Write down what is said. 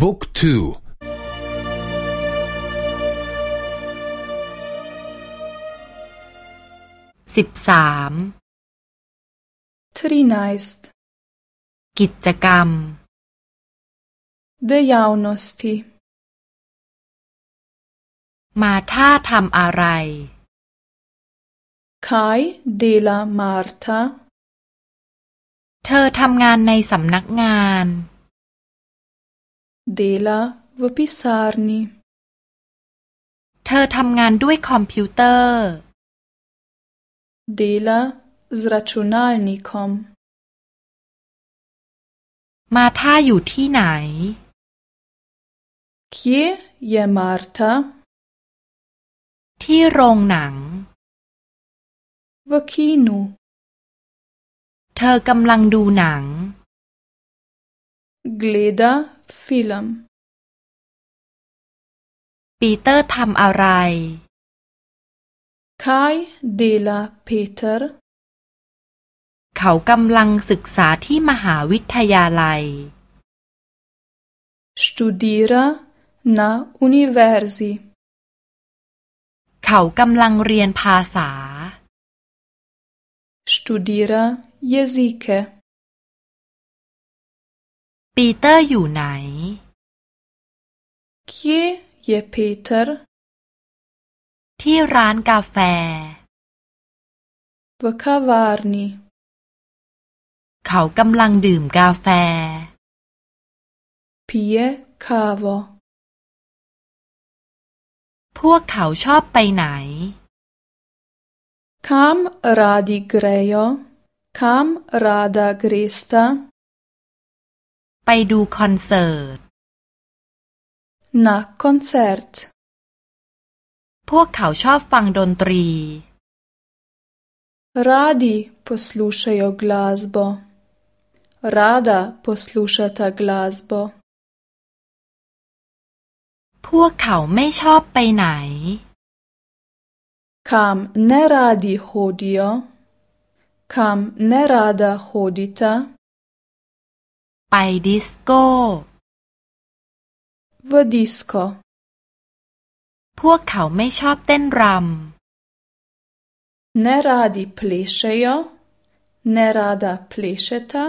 บุ๊กทูสิบสามทรีนายสต์กิจกรรม dejavnosti มาท่าทำอะไร Kaj dela Marta เธอทำงานในสำนักงาน dela v pisarni เธอทำงานด้วยคอมพิวเตอร์ dela z računalnikom มาท่าอยู่ที่ไหน Kje je Marta ที่โรงหนัง v kinu เธอกำลังดูหนัง gleda film ปีเตอร์ทำอะไร Kaj dela Peter เขากำลังศึกษาที่มหาวิทยาลัย študira na univerzi เขากำลังเรียนภาษา študira jezike ปีเตอร์อยู่ไหน Kje je Peter ที่ร้านกาแฟ v kavarni เขากำลังดื่มกาแฟ pije kavo พวกเขาชอบไปไหน Kam radi grejo? Kam rada gresta? ไปดูคอนเสิร์ต Na koncert. พวกเขาชอบฟังดนตรี Radi poslušajo glasbo. Rada poslušata glasbo. พวกเขาไม่ชอบไปไหน Kam ne radi hodijo? Kam ne rada hodita? ไปดิสโก้ V disko. พวกเขาไม่ชอบเต้นร Ne radi plešejo? Ne rada plešeta?